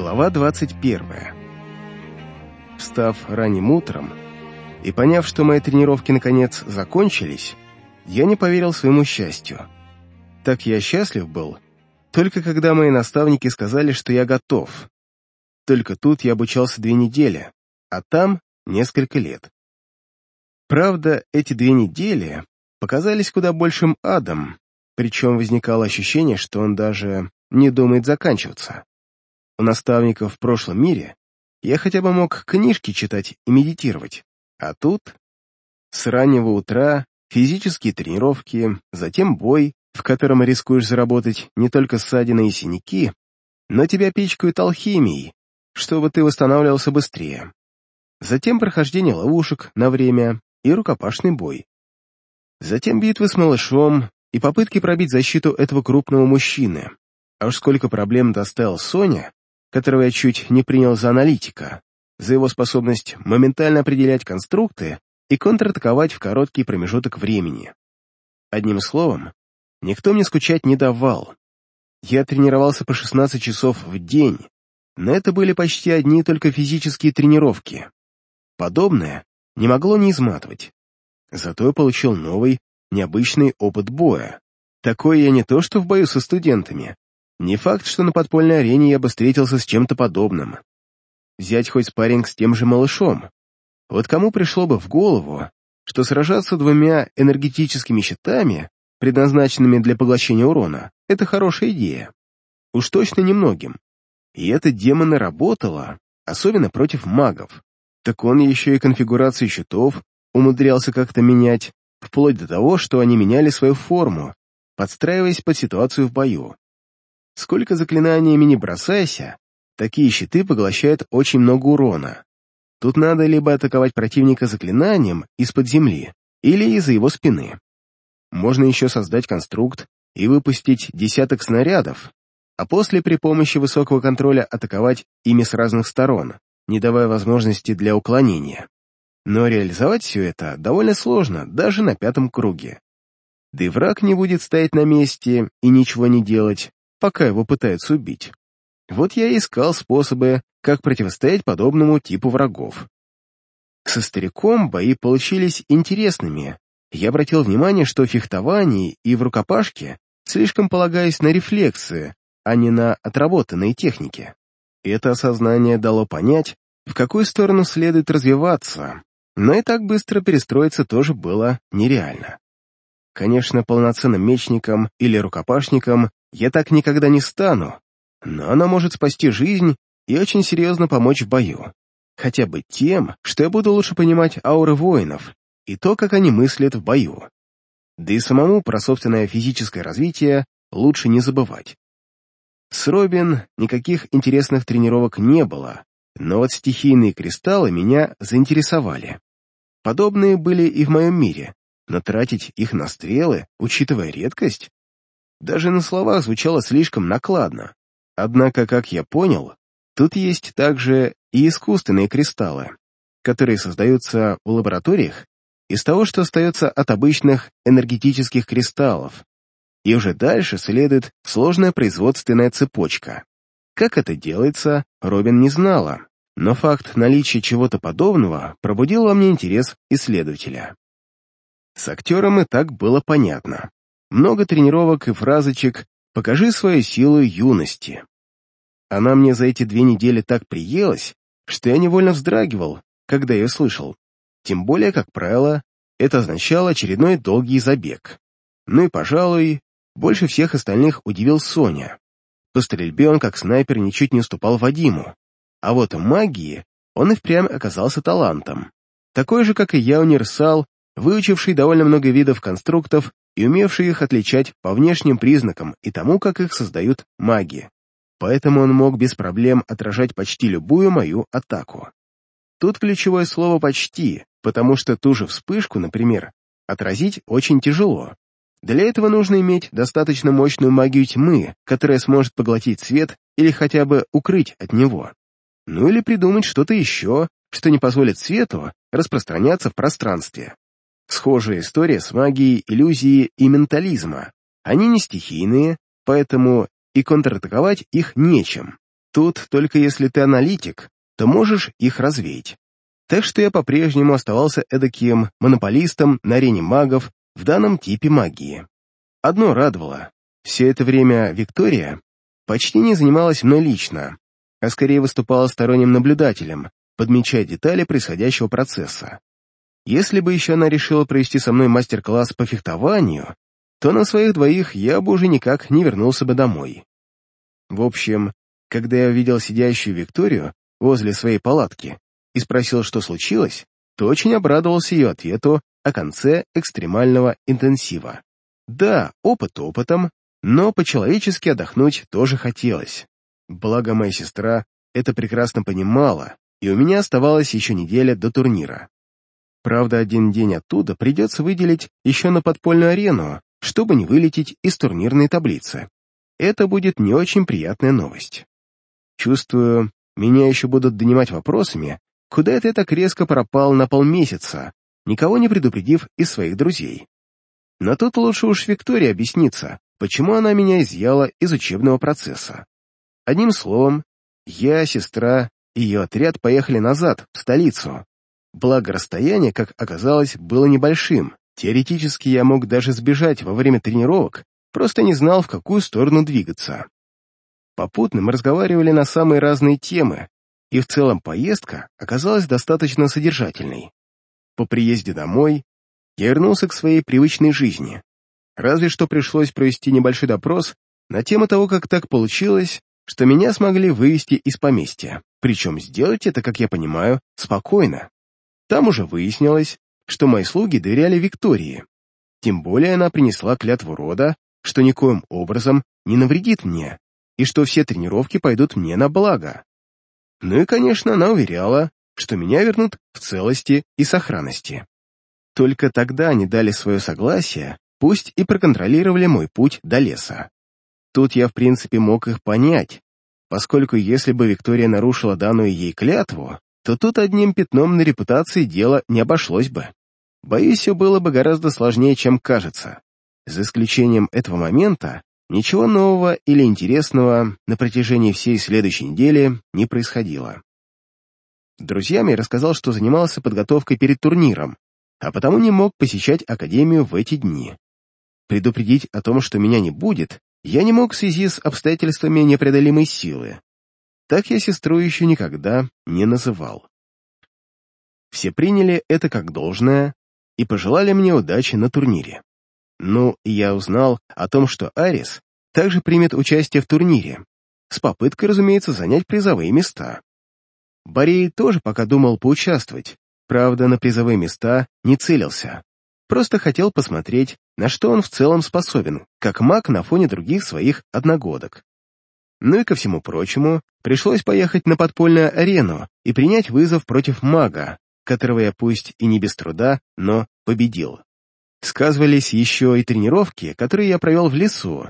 Глава 21. Встав ранним утром и поняв, что мои тренировки наконец закончились, я не поверил своему счастью. Так я счастлив был, только когда мои наставники сказали, что я готов. Только тут я обучался две недели, а там несколько лет. Правда, эти две недели показались куда большим адом, причем возникало ощущение, что он даже не думает заканчиваться. У наставников в прошлом мире я хотя бы мог книжки читать и медитировать, а тут с раннего утра физические тренировки, затем бой, в котором рискуешь заработать не только ссадины и синяки, но тебя пичкают алхимией, чтобы ты восстанавливался быстрее. Затем прохождение ловушек на время и рукопашный бой. Затем битвы с малышом и попытки пробить защиту этого крупного мужчины. А уж сколько проблем доставил Соня, которого я чуть не принял за аналитика, за его способность моментально определять конструкты и контратаковать в короткий промежуток времени. Одним словом, никто мне скучать не давал. Я тренировался по 16 часов в день, но это были почти одни только физические тренировки. Подобное не могло не изматывать. Зато я получил новый, необычный опыт боя. Такой я не то что в бою со студентами, не факт, что на подпольной арене я бы встретился с чем-то подобным. Взять хоть спарринг с тем же малышом. Вот кому пришло бы в голову, что сражаться двумя энергетическими щитами, предназначенными для поглощения урона, это хорошая идея. Уж точно немногим. И это демона работало, особенно против магов. Так он еще и конфигурацию щитов умудрялся как-то менять, вплоть до того, что они меняли свою форму, подстраиваясь под ситуацию в бою. Сколько заклинаниями не бросайся, такие щиты поглощают очень много урона. Тут надо либо атаковать противника заклинанием из-под земли, или из-за его спины. Можно еще создать конструкт и выпустить десяток снарядов, а после при помощи высокого контроля атаковать ими с разных сторон, не давая возможности для уклонения. Но реализовать все это довольно сложно, даже на пятом круге. Да и враг не будет стоять на месте и ничего не делать, пока его пытаются убить. Вот я и искал способы, как противостоять подобному типу врагов. Со стариком бои получились интересными. Я обратил внимание, что в фехтовании и в рукопашке слишком полагаюсь на рефлексы, а не на отработанные техники. Это осознание дало понять, в какую сторону следует развиваться, но и так быстро перестроиться тоже было нереально. Конечно, полноценным мечником или рукопашником я так никогда не стану, но она может спасти жизнь и очень серьезно помочь в бою. Хотя бы тем, что я буду лучше понимать ауры воинов и то, как они мыслят в бою. Да и самому про собственное физическое развитие лучше не забывать. С Робин никаких интересных тренировок не было, но вот стихийные кристаллы меня заинтересовали. Подобные были и в моем мире, но тратить их на стрелы, учитывая редкость, даже на словах звучало слишком накладно. Однако, как я понял, тут есть также и искусственные кристаллы, которые создаются в лабораториях из того, что остается от обычных энергетических кристаллов. И уже дальше следует сложная производственная цепочка. Как это делается, Робин не знала, но факт наличия чего-то подобного пробудил во мне интерес исследователя. С актером и так было понятно. Много тренировок и фразочек «покажи свою силу юности». Она мне за эти две недели так приелась, что я невольно вздрагивал, когда ее слышал. Тем более, как правило, это означало очередной долгий забег. Ну и, пожалуй, больше всех остальных удивил Соня. По стрельбе он как снайпер ничуть не уступал Вадиму, а вот магии он и впрямь оказался талантом. Такой же, как и я, универсал, выучивший довольно много видов конструктов и умевший их отличать по внешним признакам и тому, как их создают маги. Поэтому он мог без проблем отражать почти любую мою атаку. Тут ключевое слово «почти», потому что ту же вспышку, например, отразить очень тяжело. Для этого нужно иметь достаточно мощную магию тьмы, которая сможет поглотить свет или хотя бы укрыть от него. Ну или придумать что-то еще, что не позволит свету распространяться в пространстве. Схожая история с магией, иллюзии и ментализма. Они не стихийные, поэтому и контратаковать их нечем. Тут только если ты аналитик, то можешь их развеять. Так что я по-прежнему оставался эдаким монополистом на арене магов в данном типе магии. Одно радовало. Все это время Виктория почти не занималась мной лично, а скорее выступала сторонним наблюдателем, подмечая детали происходящего процесса. Если бы еще она решила провести со мной мастер-класс по фехтованию, то на своих двоих я бы уже никак не вернулся бы домой. В общем, когда я увидел сидящую Викторию возле своей палатки, и спросил, что случилось, то очень обрадовался ее ответу о конце экстремального интенсива. Да, опыт опытом, но по-человечески отдохнуть тоже хотелось. Благо моя сестра это прекрасно понимала, и у меня оставалась еще неделя до турнира. Правда, один день оттуда придется выделить еще на подпольную арену, чтобы не вылететь из турнирной таблицы. Это будет не очень приятная новость. Чувствую, меня еще будут донимать вопросами, Куда ты так резко пропал на полмесяца, никого не предупредив из своих друзей? Но тут лучше уж Виктория объяснится, почему она меня изъяла из учебного процесса. Одним словом, я, сестра и ее отряд поехали назад, в столицу. Благо расстояние, как оказалось, было небольшим. Теоретически я мог даже сбежать во время тренировок, просто не знал, в какую сторону двигаться. Попутно мы разговаривали на самые разные темы, и в целом поездка оказалась достаточно содержательной. По приезде домой я вернулся к своей привычной жизни. Разве что пришлось провести небольшой допрос на тему того, как так получилось, что меня смогли вывести из поместья. Причем сделать это, как я понимаю, спокойно. Там уже выяснилось, что мои слуги доверяли Виктории. Тем более она принесла клятву рода, что никоим образом не навредит мне, и что все тренировки пойдут мне на благо. Ну и, конечно, она уверяла, что меня вернут в целости и сохранности. Только тогда они дали свое согласие, пусть и проконтролировали мой путь до леса. Тут я, в принципе, мог их понять, поскольку если бы Виктория нарушила данную ей клятву, то тут одним пятном на репутации дело не обошлось бы. Боюсь, все было бы гораздо сложнее, чем кажется. За исключением этого момента, Ничего нового или интересного на протяжении всей следующей недели не происходило. Друзьям я рассказал, что занимался подготовкой перед турниром, а потому не мог посещать Академию в эти дни. Предупредить о том, что меня не будет, я не мог в связи с обстоятельствами непреодолимой силы. Так я сестру еще никогда не называл. Все приняли это как должное и пожелали мне удачи на турнире. Ну, я узнал о том, что Арис также примет участие в турнире, с попыткой, разумеется, занять призовые места. Борей тоже пока думал поучаствовать, правда, на призовые места не целился. Просто хотел посмотреть, на что он в целом способен, как маг на фоне других своих одногодок. Ну и ко всему прочему, пришлось поехать на подпольную арену и принять вызов против мага, которого я пусть и не без труда, но победил. Сказывались еще и тренировки, которые я провел в лесу.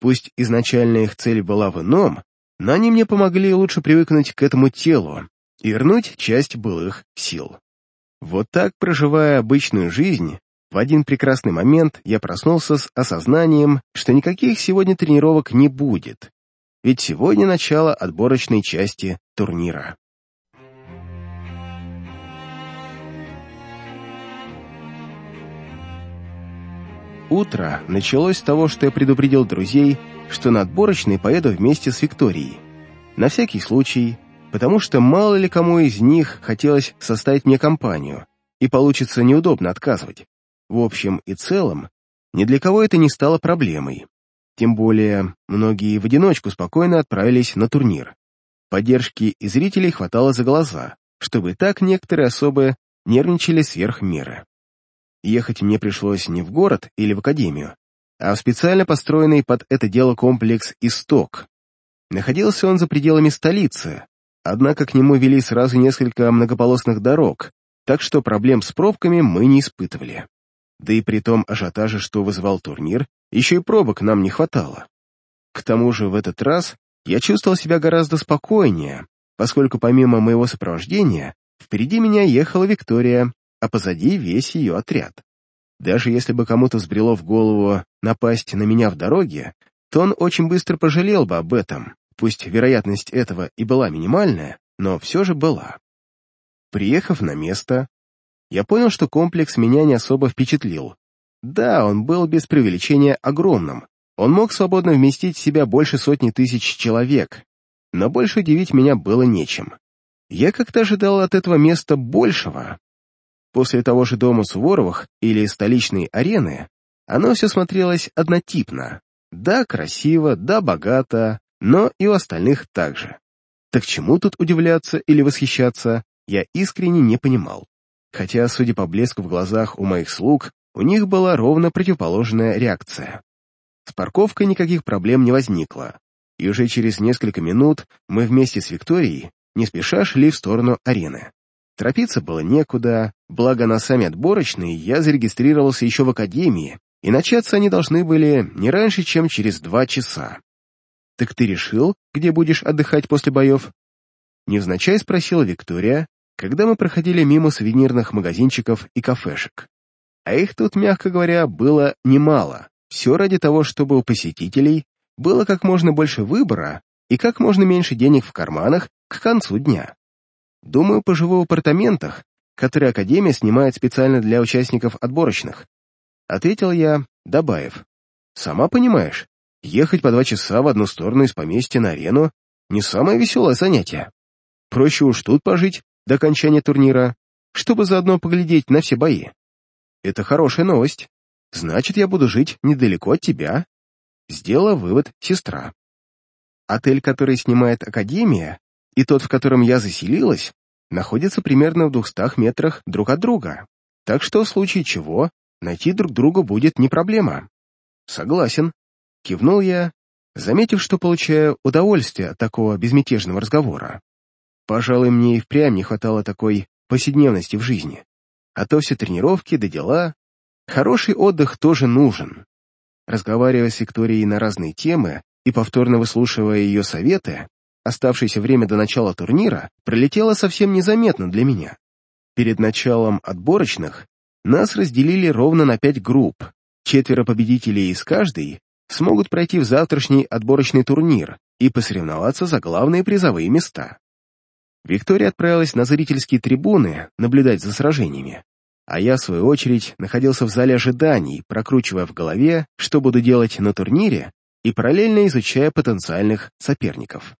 Пусть изначально их цель была в ином, но они мне помогли лучше привыкнуть к этому телу и вернуть часть былых сил. Вот так, проживая обычную жизнь, в один прекрасный момент я проснулся с осознанием, что никаких сегодня тренировок не будет, ведь сегодня начало отборочной части турнира. Утро началось с того, что я предупредил друзей, что на отборочный поеду вместе с Викторией. На всякий случай, потому что мало ли кому из них хотелось составить мне компанию, и получится неудобно отказывать. В общем и целом, ни для кого это не стало проблемой. Тем более, многие в одиночку спокойно отправились на турнир. Поддержки и зрителей хватало за глаза, чтобы так некоторые особы нервничали сверх меры. Ехать мне пришлось не в город или в академию, а в специально построенный под это дело комплекс «Исток». Находился он за пределами столицы, однако к нему вели сразу несколько многополосных дорог, так что проблем с пробками мы не испытывали. Да и при том ажиотаже, что вызывал турнир, еще и пробок нам не хватало. К тому же в этот раз я чувствовал себя гораздо спокойнее, поскольку помимо моего сопровождения впереди меня ехала Виктория а позади весь ее отряд. Даже если бы кому-то взбрело в голову напасть на меня в дороге, то он очень быстро пожалел бы об этом, Пусть вероятность этого и была минимальная, но все же была. Приехав на место, я понял, что комплекс меня не особо впечатлил. Да, он был без преувеличения огромным. Он мог свободно вместить в себя больше сотни тысяч человек, но больше удивить меня было нечем. Я как-то ожидал от этого места большего. После того же дома Суворовых или столичной арены оно все смотрелось однотипно. Да, красиво, да, богато, но и у остальных также. Так чему тут удивляться или восхищаться, я искренне не понимал. Хотя, судя по блеску в глазах у моих слуг, у них была ровно противоположная реакция. С парковкой никаких проблем не возникло, и уже через несколько минут мы вместе с Викторией не спеша шли в сторону арены. Торопиться было некуда, благо на сами отборочные я зарегистрировался еще в академии, и начаться они должны были не раньше, чем через два часа. «Так ты решил, где будешь отдыхать после боев?» Невзначай спросила Виктория, когда мы проходили мимо сувенирных магазинчиков и кафешек. А их тут, мягко говоря, было немало. Все ради того, чтобы у посетителей было как можно больше выбора и как можно меньше денег в карманах к концу дня. Думаю, поживу в апартаментах, которые Академия снимает специально для участников отборочных. Ответил я, добавив. Сама понимаешь, ехать по два часа в одну сторону из поместья на арену не самое веселое занятие. Проще уж тут пожить до окончания турнира, чтобы заодно поглядеть на все бои. Это хорошая новость. Значит, я буду жить недалеко от тебя. Сделала вывод сестра. Отель, который снимает Академия, и тот, в котором я заселилась, находятся примерно в двухстах метрах друг от друга. Так что в случае чего найти друг друга будет не проблема. Согласен. Кивнул я, заметив, что получаю удовольствие от такого безмятежного разговора. Пожалуй, мне и впрямь не хватало такой повседневности в жизни. А то все тренировки да дела. Хороший отдых тоже нужен. Разговаривая с Викторией на разные темы и повторно выслушивая ее советы, оставшееся время до начала турнира пролетело совсем незаметно для меня. Перед началом отборочных нас разделили ровно на пять групп. Четверо победителей из каждой смогут пройти в завтрашний отборочный турнир и посоревноваться за главные призовые места. Виктория отправилась на зрительские трибуны наблюдать за сражениями, а я, в свою очередь, находился в зале ожиданий, прокручивая в голове, что буду делать на турнире, и параллельно изучая потенциальных соперников.